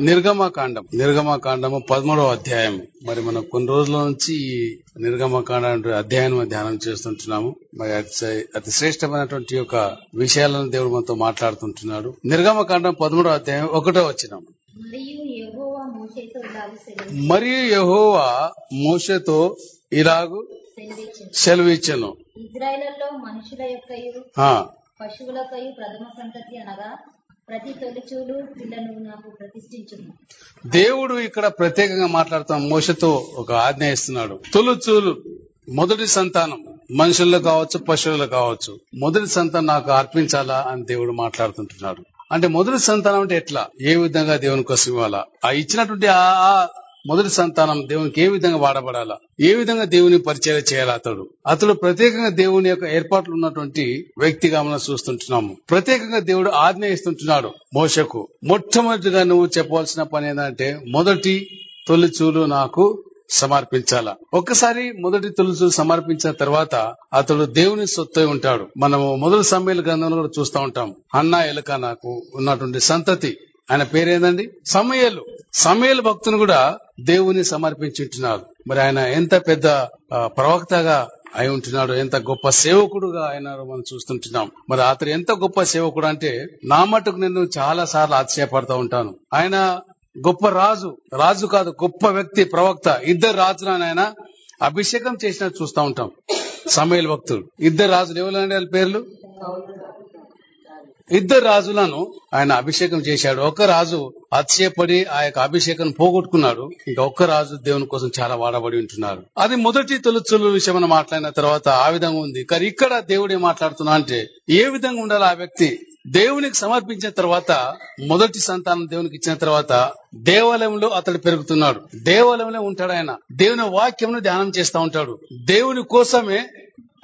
నిర్గమకాండం నిర్గమకాండము పదమూడవ అధ్యాయం మరి మనం కొన్ని రోజుల నుంచి ఈ నిర్గమకాండ అధ్యాయం ధ్యానం చేస్తుంటున్నాము. మరి అతి- అతి శ్రేష్టమైనటువంటి యొక్క విషయాలను దేవుడు మనతో మాట్లాడుతుంటున్నాడు. నిర్గమకాండం పదమూడవ అధ్యాయం ఒకటో వచ్చినాం మరియు యెహోవా మోషేతో ఇలాగు సెలవిచ్చెను. ఇజ్రాయేల్లో మనుషుల యొక్కయు ఆ, పశువులకయు ప్రథమ సంతతి అనగా ప్రతి తొలిచూలు పిల్లను నాకు ప్రతిష్ఠించును దేవుడు ఇక్కడ ప్రత్యేకంగా మాట్లాడుతున్న మోసతో ఒక ఆజ్ఞ ఇస్తున్నాడు. తొలుచూలు మొదటి సంతానం మనుషుల్లో కావచ్చు పశువులు కావచ్చు మొదటి సంతానం నాకు అర్పించాలా అని దేవుడు మాట్లాడుతుంటున్నాడు. అంటే మొదటి సంతానం అంటే ఎట్లా? ఏ విధంగా దేవుని కోసం ఇవ్వాలా? ఆ ఇచ్చినటువంటి ఆ మొదటి సంతానం దేవునికి ఏ విధంగా వాడబడాలా? ఏ విధంగా దేవుని పరిచయం చేయాలి అతడు? అతడు ప్రత్యేకంగా దేవుని యొక్క ఏర్పాట్లు ఉన్నటువంటి వ్యక్తిగా మనం చూస్తుంటున్నాము. ప్రత్యేకంగా దేవుడు ఆజ్ఞ ఇస్తుంటున్నాడు మోషకు. మొట్టమొదటిగా నువ్వు చెప్పవలసిన పని ఏంటంటే మొదటి తొలిచూలు నాకు సమర్పించాలా? ఒక్కసారి మొదటి తొలిచూలు సమర్పించిన తర్వాత అతడు దేవుని సొత్తై ఉంటాడు. మనము మొదటి సమ్మేళ గ్రంథంలో కూడా చూస్తూ ఉంటాం. అన్న ఎలుక నాకు ఉన్నటువంటి సంతతి. ఆయన పేరేందండి? సమయలు. సమయలు భక్తుని కూడా దేవుని సమర్పించుంటున్నారు మరి ఆయన ఎంత పెద్ద ప్రవక్తగా అయి ఉంటున్నాడు ఎంత గొప్ప సేవకుడుగా ఆయన మనం చూస్తుంటున్నాం. మరి అతను ఎంత గొప్ప సేవకుడు అంటే నా మటుకు నేను చాలా సార్లు ఆశ్చర్యపడతా ఉంటాను. ఆయన గొప్ప రాజు రాజు కాదు గొప్ప వ్యక్తి ప్రవక్త ఇద్దరు రాజులను ఆయన అభిషేకం చేసినట్టు చూస్తా ఉంటాం. సమయల్ భక్తులు. ఇద్దరు రాజులు ఎవరండి వాళ్ళ పేర్లు? ఇద్దరు రాజులను ఆయన అభిషేకం చేశాడు. ఒక రాజు అతిశయపడి ఆ యొక్క అభిషేకం పోగొట్టుకున్నాడు. ఇంకా ఒక్క రాజు దేవుని కోసం చాలా వాడబడి ఉంటున్నారు. అది మొదటి తొలుచులు విషయం మాట్లాడిన తర్వాత ఆ విధంగా ఉంది. కానీ ఇక్కడ దేవుడు ఏం మాట్లాడుతున్నా అంటే ఏ విధంగా ఉండాలి ఆ వ్యక్తి? దేవునికి సమర్పించిన తర్వాత మొదటి సంతానం దేవునికి ఇచ్చిన తర్వాత దేవాలయంలో అతడు పెరుగుతున్నాడు. దేవాలయంలో ఉంటాడు ఆయన. దేవుని వాక్యంను ధ్యానం చేస్తా ఉంటాడు. దేవుని కోసమే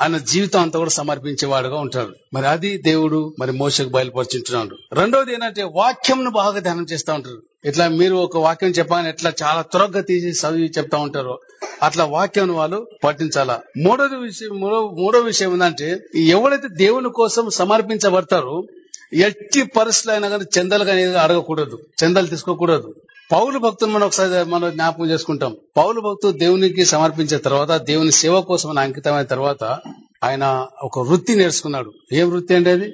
ఆయన జీవితం అంతా కూడా సమర్పించేవాడుగా ఉంటాడు. మరి అది దేవుడు మరి మోసకు బయలుపరుచుంటున్నాడు. రెండవది ఏంటంటే వాక్యంను బాగా ధ్యానం చేస్తూ ఉంటారు. ఇట్లా మీరు ఒక వాక్యం చెప్పాలని ఎట్లా చాలా త్వరగా తీసి చదివి చెప్తా ఉంటారు అట్లా వాక్యం వాళ్ళు పఠించాలా. మూడోది విషయం మూడో విషయం ఏంటంటే ఎవరైతే దేవుని కోసం సమర్పించబడతారో ఎట్టి పరిస్థితులు అయినా కానీ చందలు కానీ అడగకూడదు. చందలు తీసుకోకూడదు. పౌలు భక్తులు మనం ఒకసారి మనం జ్ఞాపకం చేసుకుంటాం. పౌలు భక్తులు దేవునికి సమర్పించిన తర్వాత దేవుని సేవ కోసం అంకితమైన తర్వాత ఆయన ఒక వృత్తి నేర్చుకున్నాడు. ఏ వృత్తి అంటే అది?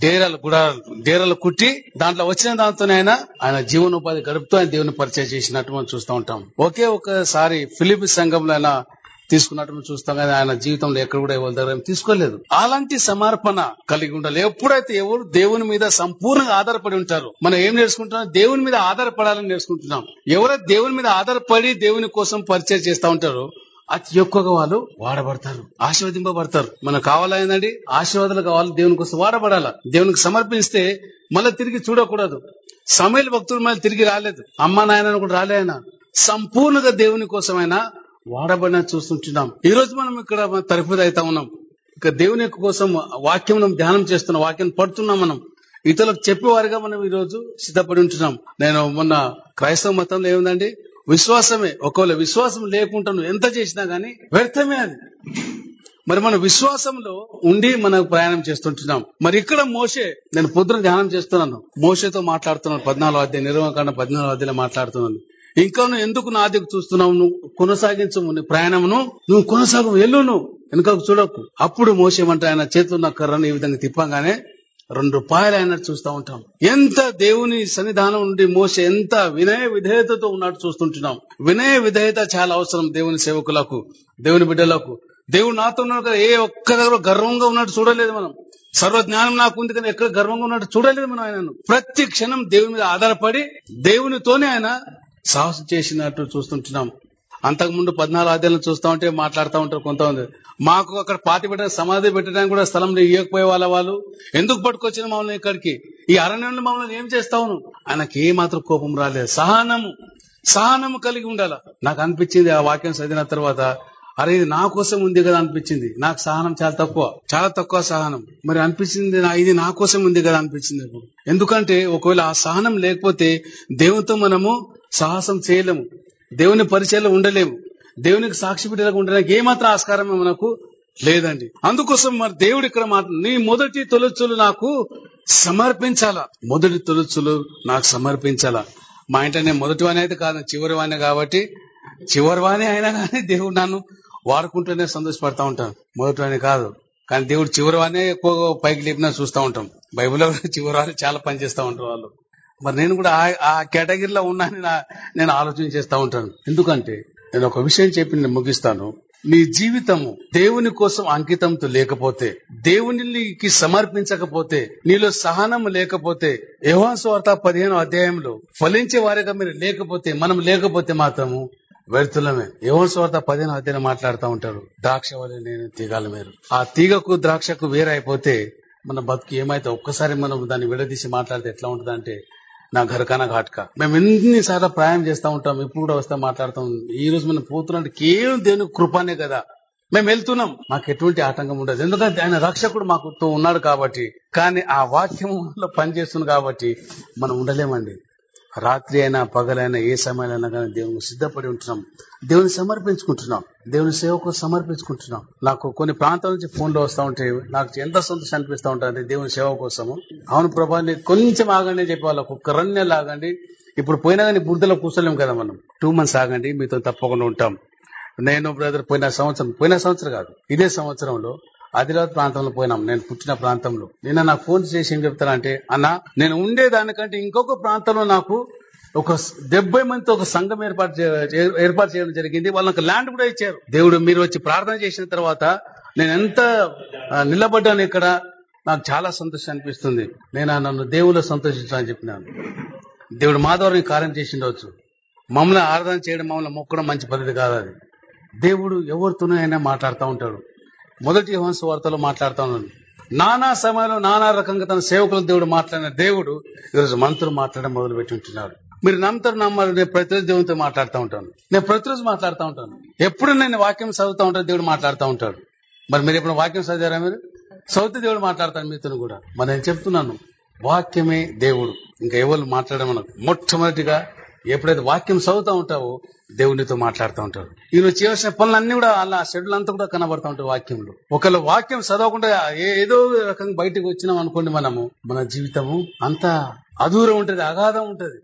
డేరాలు గుడారాలు డేరాలు కుట్టి దాంట్లో వచ్చిన దాంతోనే ఆయన ఆయన జీవనోపాధి గడుపుతూ ఆయన దేవుని పరిచయం చేసినట్టు మనం చూస్తూ ఉంటాం. ఒకే ఒకసారి ఫిలిప్ సంఘంలో తీసుకున్నట్టు మనం చూస్తాం కానీ ఆయన జీవితంలో ఎక్కడ కూడా ఎవరి దగ్గర తీసుకోలేదు. అలాంటి సమర్పణ కలిగి ఉండాలి. ఎప్పుడైతే ఎవరు దేవుని మీద సంపూర్ణంగా ఆధారపడి ఉంటారు మనం ఏం నేర్చుకుంటున్నాం? దేవుని మీద ఆధారపడాలని నేర్చుకుంటున్నాం. ఎవరైతే దేవుని మీద ఆధారపడి దేవుని కోసం పరిచయం చేస్తా ఉంటారో అతి ఎక్కువగా వాళ్ళు వాడబడతారు ఆశీర్వదింపబడతారు. మనకు కావాలండి ఆశీర్వాదాలు కావాలి దేవుని కోసం వాడబడాల? దేవునికి సమర్పిస్తే మళ్ళీ తిరిగి చూడకూడదు. సమయల భక్తులు మళ్ళీ తిరిగి రాలేదు. అమ్మ నాయన కూడా రాలే ఆయన. సంపూర్ణంగా దేవుని కోసమైనా వాడబడిన చూస్తుంటున్నాం. ఈ రోజు మనం ఇక్కడ తరఫుది అవుతా ఉన్నాం. ఇక దేవుని కోసం వాక్యం మనం ధ్యానం చేస్తున్నాం వాక్యం పడుతున్నాం మనం. ఇతరులకు చెప్పేవారుగా మనం ఈ రోజు సిద్ధపడి ఉంటున్నాం. నేను మొన్న క్రైస్తవ మతంలో ఏముందండి? విశ్వాసమే. ఒకవేళ విశ్వాసం లేకుండా నువ్వు ఎంత చేసినా గానీ వ్యర్థమే అది. మరి మన విశ్వాసంలో ఉండి మనం ప్రయాణం చేస్తుంటున్నాం. మరి ఇక్కడ మోసే నేను పొద్దున ధ్యానం చేస్తున్నాను. మోసేతో మాట్లాడుతున్నాను. పద్నాలుగు అధ్యాయ నిర్వహణ పద్నాలుగు అధ్యాయులు మాట్లాడుతున్నాను. ఇంకా నువ్వు ఎందుకు నా దిక్కు చూస్తున్నావు? నువ్వు కొనసాగించము నీ ప్రయాణమును. నువ్వు కొనసాగు వెళ్ళు నువ్వు వెనుకకు చూడకు. అప్పుడు మోసేమంటే ఆయన చేతున్న కర్రను ఈ విధంగా తిప్పగానే రెండు రూపాయలు అయినట్టు చూస్తూ ఉంటాం. ఎంత దేవుని సన్నిధానం నుండి మోస ఎంత వినయ విధేయతతో ఉన్నట్టు చూస్తుంటున్నాం. వినయ విధేయత చాలా అవసరం దేవుని సేవకులకు దేవుని బిడ్డలకు. దేవుడు నాతో ఉన్నాడు ఏ ఒక్క దగ్గర గర్వంగా ఉన్నట్టు చూడలేదు మనం. సర్వజ్ఞానం నాకు ఉంది కానీ ఎక్కడ గర్వంగా ఉన్నట్టు చూడలేదు మనం ఆయనను. ప్రతి క్షణం దేవుని మీద ఆధారపడి దేవునితోనే ఆయన సాహసం చేసినట్టు చూస్తుంటున్నాం. అంతకుముందు పద్నాలుగు ఆదాయాలను చూస్తా ఉంటే మాట్లాడుతూ ఉంటారు కొంతమంది. మాకు అక్కడ పాతి పెట్టడానికి సమాధి పెట్టడానికి కూడా స్థలం ఇవ్వకపోయే వాళ్ళ వాళ్ళు. ఎందుకు పట్టుకొచ్చిన మమ్మల్ని ఇక్కడికి? ఈ అరణ్యంలో మమ్మల్ని ఏం చేస్తావును? ఆయనకి ఏ మాత్రం కోపం రాలేదు. సహనము సహనము కలిగి ఉండాల. నాకు అనిపించింది ఆ వాక్యం చదివిన తర్వాత అరే ఇది నా కోసం ఉంది కదా అనిపించింది. నాకు సహనం చాలా తక్కువ. చాలా తక్కువ సహనం. మరి అనిపించింది నా- ఇది నా కోసం ఉంది కదా అనిపించింది ఇప్పుడు ఎందుకంటే ఒకవేళ ఆ సహనం లేకపోతే దేవునితో మనము సాహసం చేయలేము. దేవుని పరిచయంలో ఉండలేము. దేవునికి సాక్షి బిడ్డలకు ఉండడానికి ఏమాత్రం ఆస్కారం మనకు లేదండి. అందుకోసం మరి దేవుడు ఇక్కడ మాట నీ మొదటి తొలచులు నాకు సమర్పించాలా? మొదటి తొలచులు నాకు సమర్పించాలా? మా ఇంట నేను మొదటి వాణి అయితే కాదు చివరి వాణి కాబట్టి చివరి వాణి అయినా కానీ దేవుడు నన్ను వాడుకుంటూనే సంతోషపడతా ఉంటాం. మొదటి కాదు. కానీ దేవుడు చివరి ఎక్కువ పైకి లేపినా చూస్తూ ఉంటాం. బైబిల్లో కూడా చివరి వాణి చాలా పని చేస్తూ ఉంటారు వాళ్ళు. మరి నేను కూడా ఆ- కేటగిరీలో ఉన్నానని నా- నేను ఆలోచన చేస్తూ ఉంటాను. ఎందుకంటే నేను ఒక విషయం చెప్పి నేను ముగిస్తాను. నీ జీవితము దేవుని కోసం అంకితంతో లేకపోతే దేవునికి సమర్పించకపోతే నీలో సహనం లేకపోతే యోహాను సువార్త పదిహేను అధ్యాయంలో ఫలించే వారిగా మీరు లేకపోతే మనం లేకపోతే మాత్రము వ్యర్థులమే యోహాను సువార్త పదిహేను అధ్యాయం మాట్లాడుతూ ఉంటారు. ద్రాక్ష వల్ల నేను తీగాలి మీరు. ఆ తీగకు ద్రాక్షకు వేరైపోతే మన బతుకు ఏమైతే ఒక్కసారి మనం దాన్ని విడదీసి మాట్లాడితే ఎట్లా ఉంటుందంటే నా ఘరకాన ఘాట్క. మేము ఎన్నిసార్లు ప్రయాణం చేస్తూ ఉంటాం ఇప్పుడు కూడా వస్తే మాట్లాడుతాం. ఈ రోజు మనం పోతున్నాం కేవలం దేని కృపనే కదా. మేము వెళ్తున్నాం. మాకు ఎటువంటి ఆటంకం ఉండదు. ఎందుకంటే ఆయన రక్షకుడు మాకు తో ఉన్నాడు కాబట్టి కానీ ఆ వాక్యంలో పనిచేస్తుంది కాబట్టి మనం ఉండలేమండి. రాత్రి అయినా పగలైనా ఏ సమయాలైనా కానీ దేవునికి సిద్ధపడి ఉంటున్నాం. దేవుని సమర్పించుకుంటున్నాం. దేవుని సేవకు సమర్పించుకుంటున్నాం. నాకు కొన్ని ప్రాంతాల నుంచి ఫోన్లు వస్తూ ఉంటాయి. నాకు ఎంత సంతోషం అనిపిస్తూ ఉంటుంది దేవుని సేవ కోసము. అవును ప్రభా కొంచెం ఆగండి అని చెప్పి వాళ్ళకు ఒక్క రెండు ఆగండి. ఇప్పుడు పోయినా కానీ బురదలో కూర్చోలేము కదా మనం. టూ మంత్స్ ఆగండి. మీతో తప్పకుండా ఉంటాం. నేను బ్రదర్ పోయిన సంవత్సరం పోయిన సంవత్సరం కాదు. ఇదే సంవత్సరంలో ఆదిలాబాద్ ప్రాంతంలో పోయినాం. నేను పుట్టిన ప్రాంతంలో. నిన్న నాకు ఫోన్ చేసి ఏం చెప్తానంటే అన్న నేను ఉండేదానికంటే ఇంకొక ప్రాంతంలో నాకు ఒక డెబ్బై మందితో ఒక సంఘం ఏర్పాటు ఏర్పాటు చేయడం జరిగింది. వాళ్ళకి ల్యాండ్ కూడా ఇచ్చారు. దేవుడు మీరు వచ్చి ప్రార్థన చేసిన తర్వాత నేను ఎంత నిలబడ్డాను ఇక్కడ నాకు చాలా సంతోషం అనిపిస్తుంది. నేను నన్ను దేవుళ్ళు సంతోషించాలని చెప్పినాను. దేవుడు మా ద్వారా కార్యం చేసిండవచ్చు మమ్మల్ని ఆరాధన చేయడం మమ్మల్ని మొక్కడం మంచి పద్ధతి కాదు అది. దేవుడు ఎవరితోనైనా అయినా మాట్లాడుతూ ఉంటాడు. మొదటి యోహాను వార్తలో మాట్లాడుతూ ఉన్నాను. నానా సమయంలో నానా రకంగా తన సేవకుల దేవుడు మాట్లాడిన దేవుడు ఈరోజు మనతో మాట్లాడడం మొదలు పెట్టి ఉంటున్నాడు. మీరు నమ్ముతారు నమ్మాలి నేను ప్రతిరోజు దేవునితో మాట్లాడుతూ ఉంటాను. నేను ప్రతిరోజు మాట్లాడుతూ ఉంటాను. ఎప్పుడు నేను వాక్యం చదువుతూ ఉంటాను దేవుడు మాట్లాడుతూ ఉంటాడు. మరి మీరు ఎప్పుడు వాక్యం చదివారా మీరు? చదివితే దేవుడు మాట్లాడతాను మీతో కూడా. మరి నేను చెప్తున్నాను వాక్యమే దేవుడు. ఇంకా ఎవరు మాట్లాడమనకు మొట్టమొదటిగా ఎప్పుడైతే వాక్యం చదువుతూ ఉంటావో దేవునితో మాట్లాడుతూ ఉంటాడు ఈయన చేయవలసిన పనులన్నీ కూడా అలా షెడ్యూల్ అంతా కూడా కనబడతా ఉంటాయి వాక్యంలో. ఒకవేళ వాక్యం చదవకుండా ఏదో రకంగా బయటకు వచ్చినాం అనుకోండి మనము మన జీవితము అంత అదూరం ఉంటది అగాధం ఉంటది.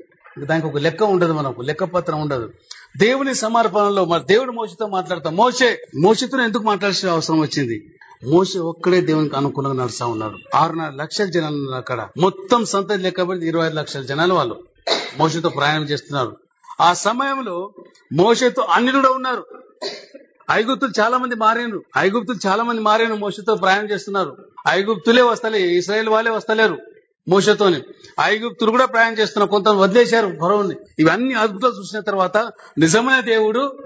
దానికి ఒక లెక్క ఉండదు మనకు లెక్క పత్రం ఉండదు. దేవుని సమర్పణలో మరి దేవుడు మోసతో మాట్లాడతాం. మోసే మోసతో ఎందుకు మాట్లాడాల్సిన అవసరం వచ్చింది? మోసే ఒక్కడే దేవునికి అనుకూలంగా నడుస్తా ఉన్నాడు ఆరున్నర లక్షల జనాలు అక్కడ. మొత్తం సంతతి లెక్కబడి ఇరవై ఐదు లక్షల జనాలు వాళ్ళు. మోసతో ప్రయాణం చేస్తున్నారు. ఆ సమయంలో మోసతో అన్ని కూడా ఉన్నారు. ఐగుప్తులు చాలా మంది మారేను ఐగుప్తులు చాలా మంది మారేను మోసతో ప్రయాణం చేస్తున్నారు. ఐగుప్తులే వస్తలే ఇస్రాయేల్ వాళ్ళే వస్తలేరు మోసతోని ఐగుప్తులు కూడా ప్రయాణం చేస్తున్నారు. కొంత వదిలేశారు పొరవుని ఇవన్నీ అద్భుతాలు చూసిన తర్వాత నిజమైన దేవుడు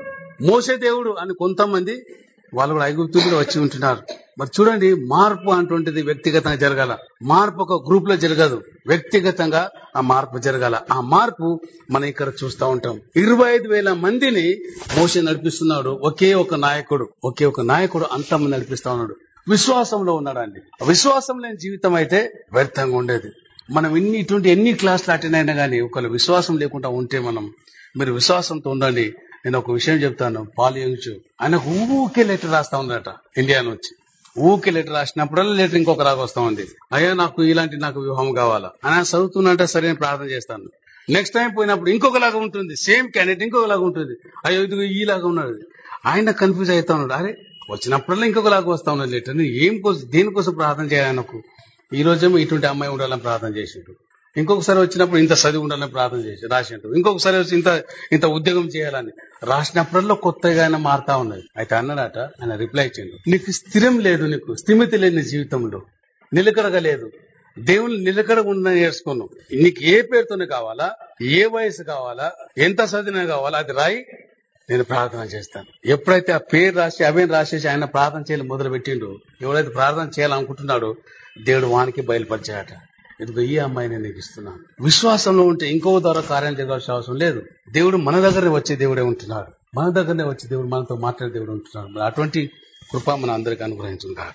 మోసే దేవుడు అని కొంతమంది వాళ్ళు కూడా ఐగుప్తులు కూడా వచ్చి ఉంటున్నారు. మరి చూడండి మార్పు అంటుంటిది వ్యక్తిగతంగా జరగాల. మార్పు ఒక గ్రూప్లో జరగదు. వ్యక్తిగతంగా ఆ మార్పు జరగాల. ఆ మార్పు మనం ఇక్కడ చూస్తా ఉంటాం. ఇరవై ఐదు వేల మందిని మోస నడిపిస్తున్నాడు. ఒకే ఒక నాయకుడు ఒకే ఒక నాయకుడు అంతమంది నడిపిస్తా ఉన్నాడు. విశ్వాసంలో ఉన్నాడండి. విశ్వాసం లేని జీవితం అయితే వ్యర్థంగా ఉండేది. మనం ఇన్ని ఇటువంటి ఎన్ని క్లాసులు అటెండ్ అయినా కానీ ఒకవేళ విశ్వాసం లేకుండా ఉంటే మనం మీరు విశ్వాసంతో ఉండండి. నేను ఒక విషయం చెప్తాను. పాలు యంగ్చు ఆయన ఊకే లెటర్ రాస్తా ఉందట ఇండియా నుంచి. ఊకి లెటర్ రాసినప్పుడల్లా లెటర్ ఇంకొక రాగా వస్తా ఉంది. అయ్యా నాకు ఇలాంటి నాకు వివాహం కావాలా? అని చదువుతున్నట్టే సరే నేను ప్రార్థన చేస్తాను. నెక్స్ట్ టైం పోయినప్పుడు ఇంకొకలాగా ఉంటుంది. సేమ్ క్యాండిడేట్ ఇంకొకలాగా ఉంటుంది. అయ్యో ఇది ఈలాగా ఉన్నాడు. ఆయన కన్ఫ్యూజ్ అవుతా ఉన్నాడు. అరే వచ్చినప్పుడల్లా ఇంకొకలాగా వస్తా ఉన్నది లెటర్ ఏం కోసం దేనికోసం ప్రార్థన చేయాలి ఈ రోజేమో ఇటువంటి అమ్మాయి ఉండాలని ప్రార్థన చేసిండు. ఇంకొకసారి వచ్చినప్పుడు ఇంత చదివి ఉండాలని ప్రార్థన చేసి రాసిండు ఇంకొకసారి వచ్చి ఇంత ఇంత ఉద్యోగం చేయాలని రాసినప్పటిలో కొత్తగా ఆయన మారుతా ఉన్నది అయితే అన్నాడట ఆయన రిప్లై ఇచ్చిండు నీకు స్థిరం లేదు నీకు స్థిమితి లేని జీవితంలో. నిలకడగా లేదు. దేవుని నిలకడగా ఉందని నేర్చుకున్నావు. నీకు ఏ పేరుతోనే కావాలా? ఏ వయసు కావాలా? ఎంత చదివినా కావాలా? అది రాయి నేను ప్రార్థన చేస్తాను. ఎప్పుడైతే ఆ పేరు రాసి అవేం రాసేసి ఆయన ప్రార్థన చేయాలి మొదలు పెట్టిండు ఎవరైతే ప్రార్థన చేయాలనుకుంటున్నాడో దేవుడు వానికి బయలుపరిచాడట. ఇదిగో ఈ అమ్మాయి నేను నీకు ఇస్తున్నాను. విశ్వాసంలో ఉంటే ఇంకో ద్వారా కార్యం జరగాల్సిన అవసరం లేదు. దేవుడు మన దగ్గరనే వచ్చే దేవుడే ఉంటున్నాడు. మన దగ్గరనే వచ్చే దేవుడు మనతో మాట్లాడే దేవుడు ఉంటున్నాడు. అటువంటి కృప మన అందరికి అనుగ్రహించును కాక